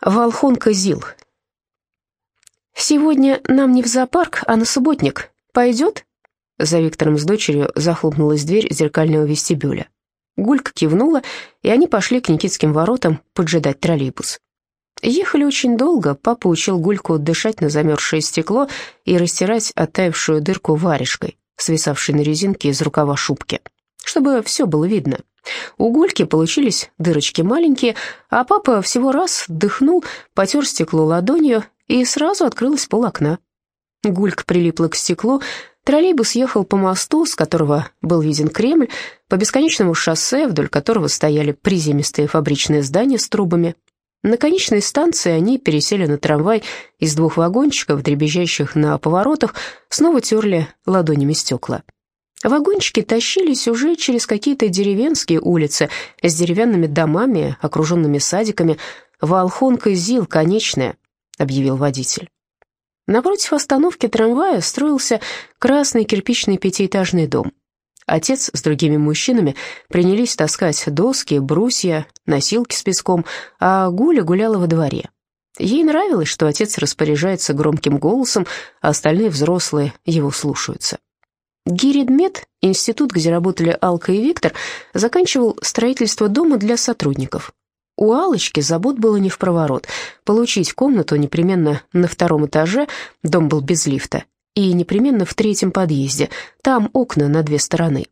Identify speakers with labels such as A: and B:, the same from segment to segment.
A: Волхонка Зил. «Сегодня нам не в зоопарк, а на субботник. Пойдет?» За Виктором с дочерью захлопнулась дверь зеркального вестибюля. Гулька кивнула, и они пошли к Никитским воротам поджидать троллейбус. Ехали очень долго, папа учил Гульку дышать на замерзшее стекло и растирать оттаившую дырку варежкой, свисавшей на резинке из рукава шубки, чтобы все было видно. У Гульки получились дырочки маленькие, а папа всего раз дыхнул, потер стекло ладонью, и сразу открылось пол окна. Гулька прилипла к стеклу, троллейбус ехал по мосту, с которого был виден Кремль, по бесконечному шоссе, вдоль которого стояли приземистые фабричные здания с трубами. На конечной станции они пересели на трамвай из двух вагончиков, дребезжащих на поворотах, снова терли ладонями стекла. Вагончики тащились уже через какие-то деревенские улицы с деревянными домами, окруженными садиками. «Волхонка Зил, конечная», — объявил водитель. Напротив остановки трамвая строился красный кирпичный пятиэтажный дом. Отец с другими мужчинами принялись таскать доски, брусья, носилки с песком, а Гуля гуляла во дворе. Ей нравилось, что отец распоряжается громким голосом, а остальные взрослые его слушаются. Гиридмет, институт, где работали Алка и Виктор, заканчивал строительство дома для сотрудников. У Алочки забот было не в проворот. Получить комнату непременно на втором этаже, дом был без лифта, и непременно в третьем подъезде, там окна на две стороны.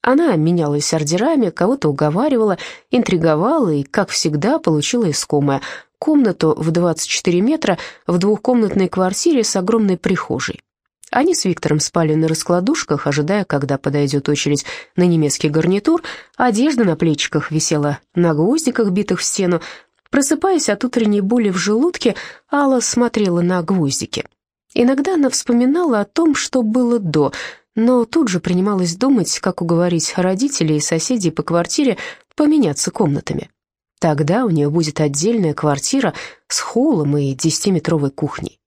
A: Она менялась ордерами, кого-то уговаривала, интриговала и, как всегда, получила искомое — комнату в 24 метра в двухкомнатной квартире с огромной прихожей. Они с Виктором спали на раскладушках, ожидая, когда подойдет очередь на немецкий гарнитур. Одежда на плечиках висела на гвоздиках, битых в стену. Просыпаясь от утренней боли в желудке, Алла смотрела на гвоздики. Иногда она вспоминала о том, что было до, но тут же принималась думать, как уговорить родителей и соседей по квартире поменяться комнатами. Тогда у нее будет отдельная квартира с холлом и десятиметровой кухней.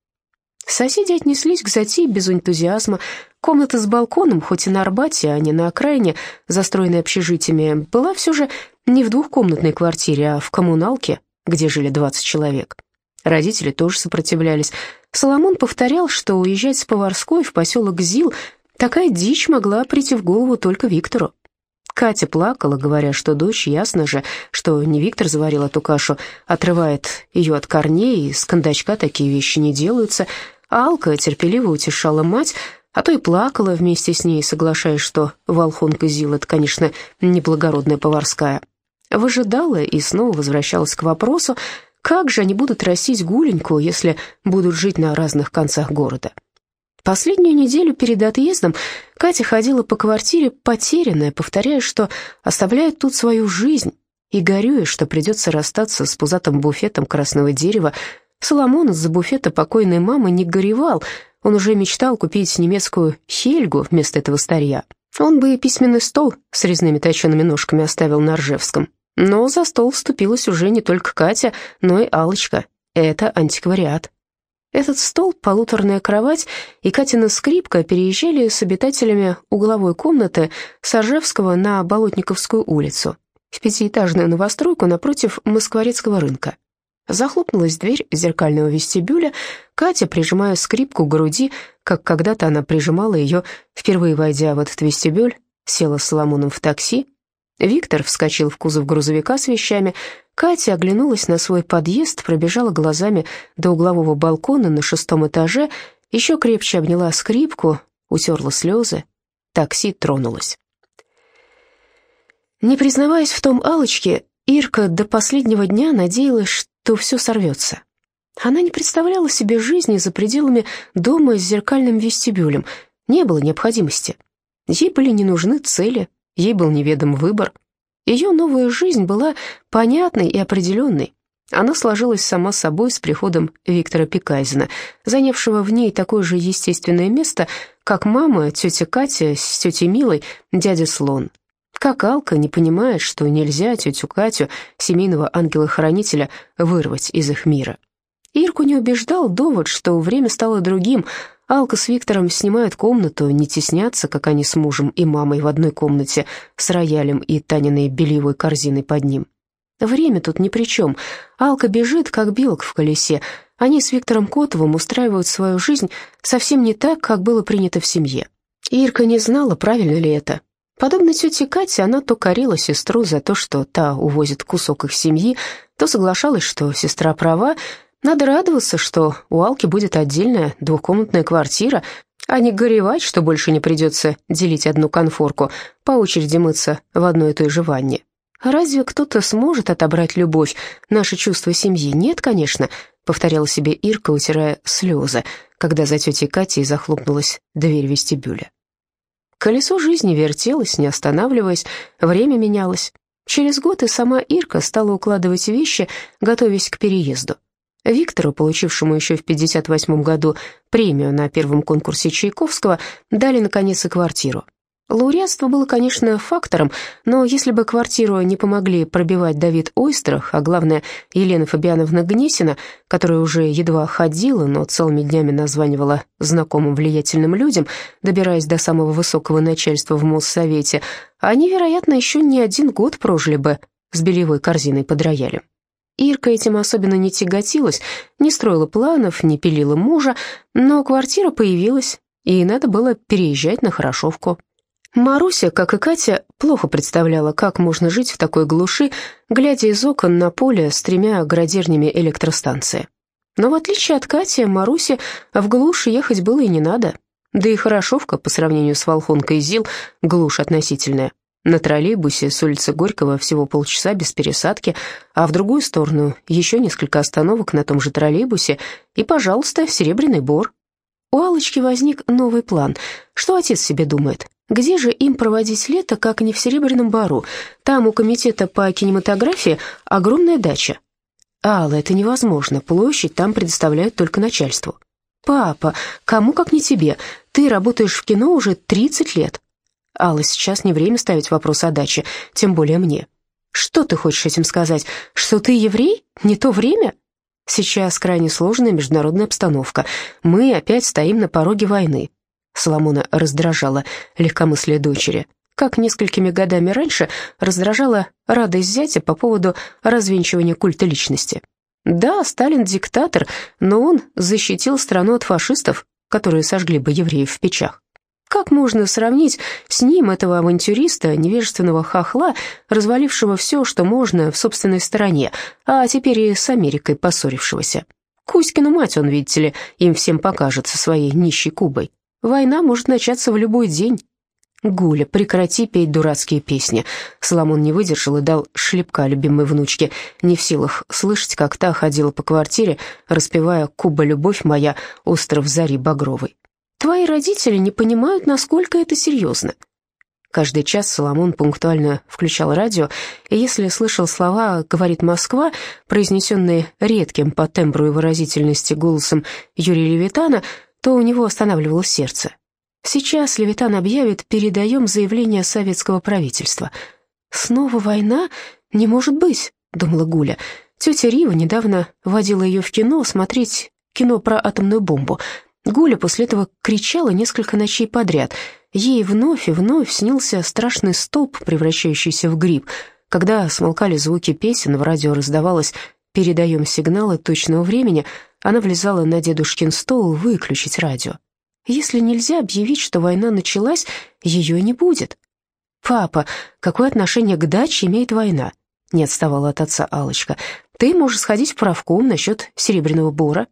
A: Соседи отнеслись к затее без энтузиазма. Комната с балконом, хоть и на Арбате, а не на окраине, застроенной общежитиями, была все же не в двухкомнатной квартире, а в коммуналке, где жили 20 человек. Родители тоже сопротивлялись. Соломон повторял, что уезжать с Поварской в поселок Зил такая дичь могла прийти в голову только Виктору. Катя плакала, говоря, что дочь, ясно же, что не Виктор заварил эту кашу, отрывает ее от корней, и с кондачка такие вещи не делаются, Алка терпеливо утешала мать, а то и плакала вместе с ней, соглашаясь, что волхонка Зил — это, конечно, неблагородная поварская. Выжидала и снова возвращалась к вопросу, как же они будут растить гуленьку, если будут жить на разных концах города. Последнюю неделю перед отъездом Катя ходила по квартире потерянная, повторяя, что оставляет тут свою жизнь, и горюя, что придется расстаться с пузатым буфетом красного дерева, Соломон из-за буфета покойной мамы не горевал, он уже мечтал купить немецкую хельгу вместо этого старья. Он бы и письменный стол с резными точеными ножками оставил на Ржевском. Но за стол вступилась уже не только Катя, но и алочка Это антиквариат. Этот стол, полуторная кровать и Катина скрипка переезжали с обитателями угловой комнаты Сажевского на Болотниковскую улицу, в пятиэтажную новостройку напротив Москворецкого рынка. Захлопнулась дверь зеркального вестибюля, Катя, прижимая скрипку к груди, как когда-то она прижимала ее, впервые войдя в этот вестибюль, села с Соломоном в такси. Виктор вскочил в кузов грузовика с вещами. Катя оглянулась на свой подъезд, пробежала глазами до углового балкона на шестом этаже, еще крепче обняла скрипку, утерла слезы. Такси тронулось. Не признаваясь в том алочке Ирка до последнего дня надеялась, то все сорвется. Она не представляла себе жизни за пределами дома с зеркальным вестибюлем. Не было необходимости. Ей были не нужны цели, ей был неведом выбор. Ее новая жизнь была понятной и определенной. Она сложилась сама собой с приходом Виктора Пикайзена, занявшего в ней такое же естественное место, как мама, тетя Катя с тетей Милой, дядя Слон, как Алка не понимает, что нельзя тетю Катю, семейного ангела-хранителя, вырвать из их мира. Ирку не убеждал довод, что время стало другим. Алка с Виктором снимают комнату, не теснятся, как они с мужем и мамой в одной комнате, с роялем и Таниной бельевой корзиной под ним. Время тут ни при чем. Алка бежит, как белка в колесе. Они с Виктором Котовым устраивают свою жизнь совсем не так, как было принято в семье. Ирка не знала, правильно ли это. Подобно тете Кате, она то корила сестру за то, что та увозит кусок их семьи, то соглашалась, что сестра права. Надо радоваться, что у Алки будет отдельная двухкомнатная квартира, а не горевать, что больше не придется делить одну конфорку, по очереди мыться в одной и той же ванне. «Разве кто-то сможет отобрать любовь, наше чувство семьи? Нет, конечно», — повторяла себе Ирка, утирая слезы, когда за тетей Катей захлопнулась дверь вестибюля. Колесо жизни вертелось, не останавливаясь, время менялось. Через год и сама Ирка стала укладывать вещи, готовясь к переезду. Виктору, получившему еще в 1958 году премию на первом конкурсе Чайковского, дали, наконец, и квартиру. Лауреатство было, конечно, фактором, но если бы квартиру не помогли пробивать Давид Ойстрах, а главное, Елена Фабиановна Гнесина, которая уже едва ходила, но целыми днями названивала знакомым влиятельным людям, добираясь до самого высокого начальства в Моссовете, они, вероятно, еще не один год прожили бы с бельевой корзиной под роялем. Ирка этим особенно не тяготилась, не строила планов, не пилила мужа, но квартира появилась, и надо было переезжать на Хорошовку. Маруся, как и Катя, плохо представляла, как можно жить в такой глуши, глядя из окон на поле с тремя градернями электростанции. Но в отличие от Кати, Марусе в глушь ехать было и не надо. Да и Хорошовка, по сравнению с Волхонкой Зил, глушь относительная. На троллейбусе с улицы Горького всего полчаса без пересадки, а в другую сторону еще несколько остановок на том же троллейбусе и, пожалуйста, Серебряный Бор. У Алочки возник новый план. Что отец себе думает? Где же им проводить лето, как не в Серебряном Бару? Там у комитета по кинематографии огромная дача. Алла, это невозможно, площадь там предоставляют только начальству. Папа, кому как не тебе, ты работаешь в кино уже 30 лет. Алла, сейчас не время ставить вопрос о даче, тем более мне. Что ты хочешь этим сказать? Что ты еврей? Не то время? Сейчас крайне сложная международная обстановка. Мы опять стоим на пороге войны. Соломона раздражала легкомыслие дочери, как несколькими годами раньше раздражала радость зятя по поводу развенчивания культа личности. Да, Сталин диктатор, но он защитил страну от фашистов, которые сожгли бы евреев в печах. Как можно сравнить с ним этого авантюриста, невежественного хохла, развалившего все, что можно в собственной стране, а теперь и с Америкой поссорившегося? Кузькину мать он, видите ли, им всем покажет со своей нищей Кубой. Война может начаться в любой день. «Гуля, прекрати петь дурацкие песни». Соломон не выдержал и дал шлепка любимой внучке, не в силах слышать, как та ходила по квартире, распевая «Куба, любовь моя, остров зари багровой». «Твои родители не понимают, насколько это серьезно». Каждый час Соломон пунктуально включал радио, и если слышал слова «говорит Москва», произнесенные редким по тембру и выразительности голосом Юрия Левитана, то у него останавливалось сердце. Сейчас Левитан объявит «передаем заявление советского правительства». «Снова война? Не может быть», — думала Гуля. Тетя Рива недавно водила ее в кино смотреть кино про атомную бомбу. Гуля после этого кричала несколько ночей подряд. Ей вновь и вновь снился страшный столб, превращающийся в гриб. Когда смолкали звуки песен, в радио раздавалось «передаем сигналы точного времени», она влезала на дедушкин стол выключить радио. Если нельзя объявить, что война началась, ее не будет. «Папа, какое отношение к даче имеет война?» Не отставала от отца алочка «Ты можешь сходить в правком насчет Серебряного Бора».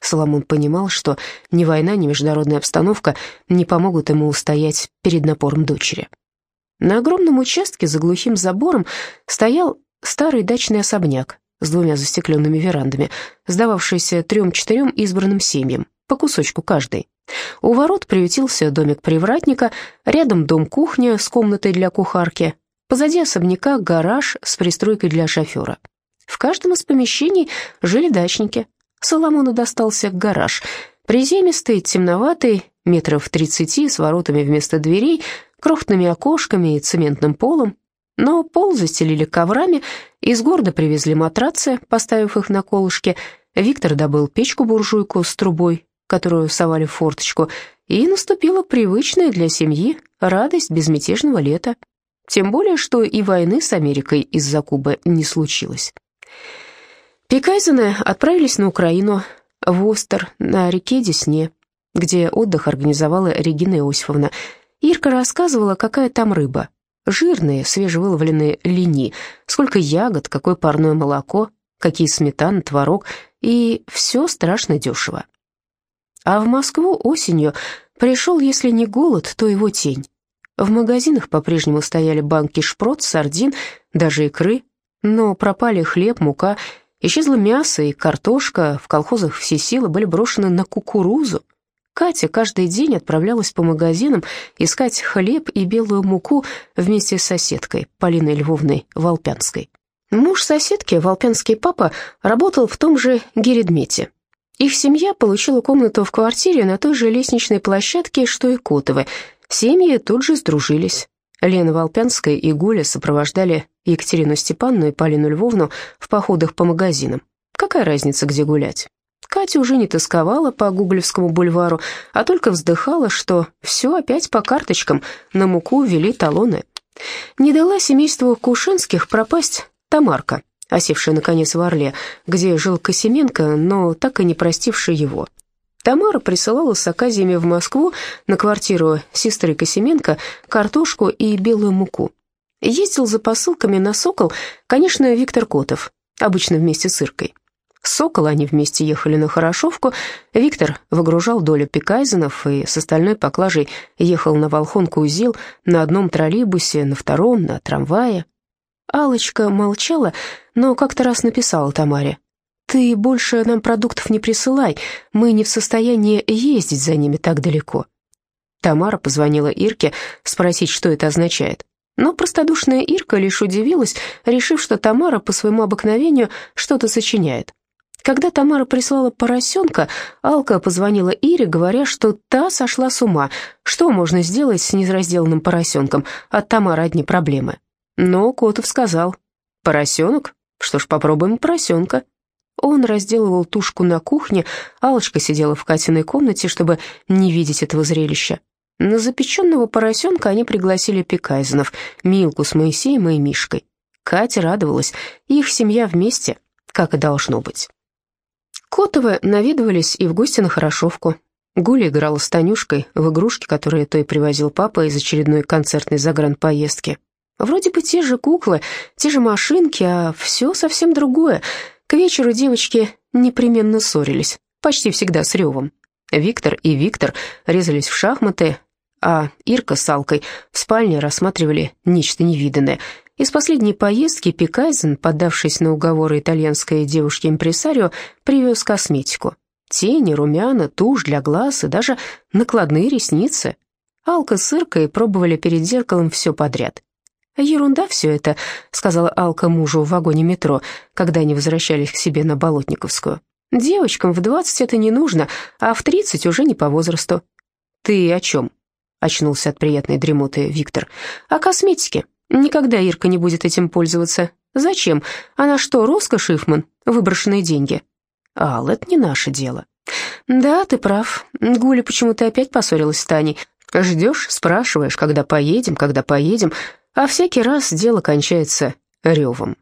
A: Соломон понимал, что ни война, ни международная обстановка не помогут ему устоять перед напором дочери. На огромном участке за глухим забором стоял старый дачный особняк, с двумя застекленными верандами, сдававшиеся трем-четырем избранным семьям, по кусочку каждой. У ворот приютился домик привратника, рядом дом-кухня с комнатой для кухарки, позади особняка гараж с пристройкой для шофера. В каждом из помещений жили дачники. Соломону достался гараж, приземистый, темноватый, метров тридцати, с воротами вместо дверей, крохотными окошками и цементным полом, но пол застелили коврами, из города привезли матрацы, поставив их на колышке. Виктор добыл печку-буржуйку с трубой, которую совали в форточку, и наступила привычная для семьи радость безмятежного лета. Тем более, что и войны с Америкой из-за Кубы не случилось. Пикайзены отправились на Украину, в Остер, на реке Десне, где отдых организовала Регина Иосифовна. Ирка рассказывала, какая там рыба. Жирные, свежевыловленные лини, сколько ягод, какое парное молоко, какие сметана, творог, и все страшно дешево. А в Москву осенью пришел, если не голод, то его тень. В магазинах по-прежнему стояли банки шпрот, сардин, даже икры, но пропали хлеб, мука, исчезло мясо и картошка, в колхозах все силы были брошены на кукурузу. Катя каждый день отправлялась по магазинам искать хлеб и белую муку вместе с соседкой Полиной Львовной Волпянской. Муж соседки, волпянский папа, работал в том же Геридмете. Их семья получила комнату в квартире на той же лестничной площадке, что и Котовы. Семьи тут же сдружились. Лена Волпянская и Гуля сопровождали Екатерину Степанну и Полину Львовну в походах по магазинам. Какая разница, где гулять? Катя уже не тосковала по Гуглевскому бульвару, а только вздыхала, что все опять по карточкам, на муку ввели талоны. Не дала семейству Кушинских пропасть Тамарка, осевшая, наконец, в Орле, где жил Косименко, но так и не простивший его. Тамара присылала с оказиями в Москву на квартиру сестры Косименко картошку и белую муку. Ездил за посылками на «Сокол», конечно, Виктор Котов, обычно вместе с Иркой. «Сокола» они вместе ехали на Хорошовку. Виктор выгружал долю пикайзенов и с остальной поклажей ехал на Волхонку-Узил на одном троллейбусе, на втором, на трамвае алочка молчала, но как-то раз написала Тамаре. «Ты больше нам продуктов не присылай, мы не в состоянии ездить за ними так далеко». Тамара позвонила Ирке спросить, что это означает. Но простодушная Ирка лишь удивилась, решив, что Тамара по своему обыкновению что-то сочиняет. Когда Тамара прислала поросенка, Алка позвонила Ире, говоря, что та сошла с ума. Что можно сделать с неразделанным поросенком? От Тамары одни проблемы. Но Котов сказал, «Поросенок? Что ж, попробуем поросенка». Он разделывал тушку на кухне, Алочка сидела в Катиной комнате, чтобы не видеть этого зрелища. На запеченного поросенка они пригласили Пекайзенов, Милку с Моисеем и Мишкой. Катя радовалась, их семья вместе, как и должно быть. Котовы наведывались и в гости на Хорошовку. Гуля играла с Танюшкой в игрушки, которые той привозил папа из очередной концертной загранпоездки. Вроде бы те же куклы, те же машинки, а все совсем другое. К вечеру девочки непременно ссорились, почти всегда с ревом. Виктор и Виктор резались в шахматы, а Ирка с Алкой в спальне рассматривали нечто невиданное. Из последней поездки Пикайзен, поддавшись на уговоры итальянской девушки-импресарио, привез косметику. Тени, румяна, тушь для глаз и даже накладные ресницы. Алка с Иркой пробовали перед зеркалом все подряд. «Ерунда все это», — сказала Алка мужу в вагоне метро, когда они возвращались к себе на Болотниковскую. «Девочкам в двадцать это не нужно, а в тридцать уже не по возрасту». «Ты о чем?» — очнулся от приятной дремоты Виктор. «О косметике. Никогда Ирка не будет этим пользоваться. Зачем? Она что, роскошь, Шифман? Выброшенные деньги». «Ал, это не наше дело». «Да, ты прав. Гуля почему-то опять поссорилась с Таней. Ждешь, спрашиваешь, когда поедем, когда поедем, а всякий раз дело кончается ревом.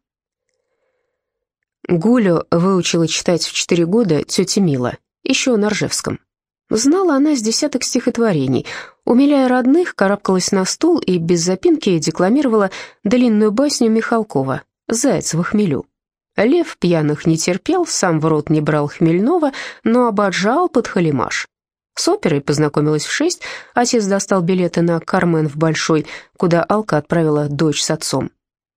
A: Гулю выучила читать в четыре года тетя Мила, еще на Ржевском. Знала она с десяток стихотворений. Умиляя родных, карабкалась на стул и без запинки декламировала длинную басню Михалкова «Заяц в хмелю». Лев пьяных не терпел, сам в рот не брал хмельного, но ободжал под халимаш. С оперой познакомилась в шесть, отец достал билеты на «Кармен» в Большой, куда Алка отправила дочь с отцом.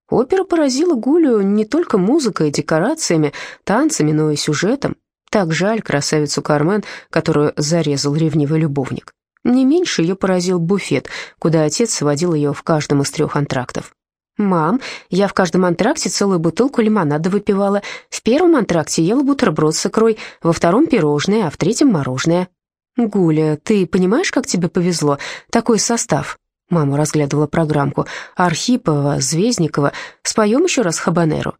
A: Опера поразила Гулю не только музыкой, декорациями, танцами, но и сюжетом. Так жаль красавицу Кармен, которую зарезал ревнивый любовник. Не меньше ее поразил буфет, куда отец сводил ее в каждом из трех антрактов. «Мам, я в каждом антракте целую бутылку лимонада выпивала. В первом антракте ела бутерброд с икрой, во втором — пирожное, а в третьем — мороженое. «Гуля, ты понимаешь, как тебе повезло? Такой состав». Мама разглядывала программку. «Архипова, Звездникова. Споем еще раз хабанеру?»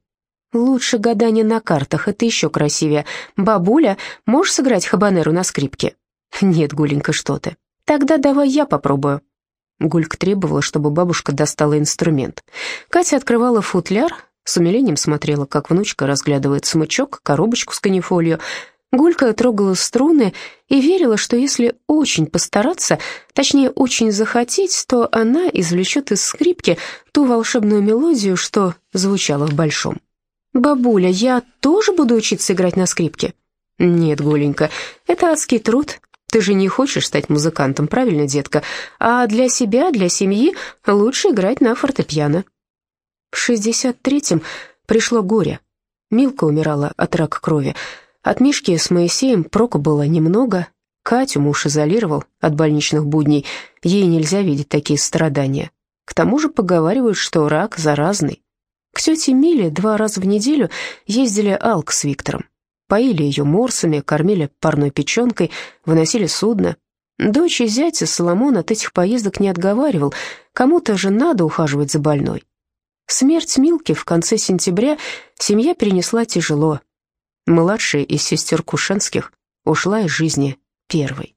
A: «Лучше гадание на картах, это еще красивее. Бабуля, можешь сыграть хабанеру на скрипке?» «Нет, Гуленька, что ты. Тогда давай я попробую». Гулька требовала, чтобы бабушка достала инструмент. Катя открывала футляр, с умилением смотрела, как внучка разглядывает смычок, коробочку с канифолью. Гулька трогала струны и верила, что если очень постараться, точнее, очень захотеть, то она извлечет из скрипки ту волшебную мелодию, что звучала в большом. «Бабуля, я тоже буду учиться играть на скрипке?» «Нет, Гуленька, это адский труд. Ты же не хочешь стать музыкантом, правильно, детка? А для себя, для семьи лучше играть на фортепиано». В шестьдесят третьем пришло горе. Милка умирала от рака крови. От Мишки с Моисеем проку было немного. Катю муж изолировал от больничных будней. Ей нельзя видеть такие страдания. К тому же поговаривают, что рак заразный. К тете Миле два раза в неделю ездили Алк с Виктором. Поили ее морсами, кормили парной печенкой, выносили судно. Дочь и зятя Соломон от этих поездок не отговаривал. Кому-то же надо ухаживать за больной. Смерть Милки в конце сентября семья перенесла тяжело. Младшая из сестер Кушенских ушла из жизни первой.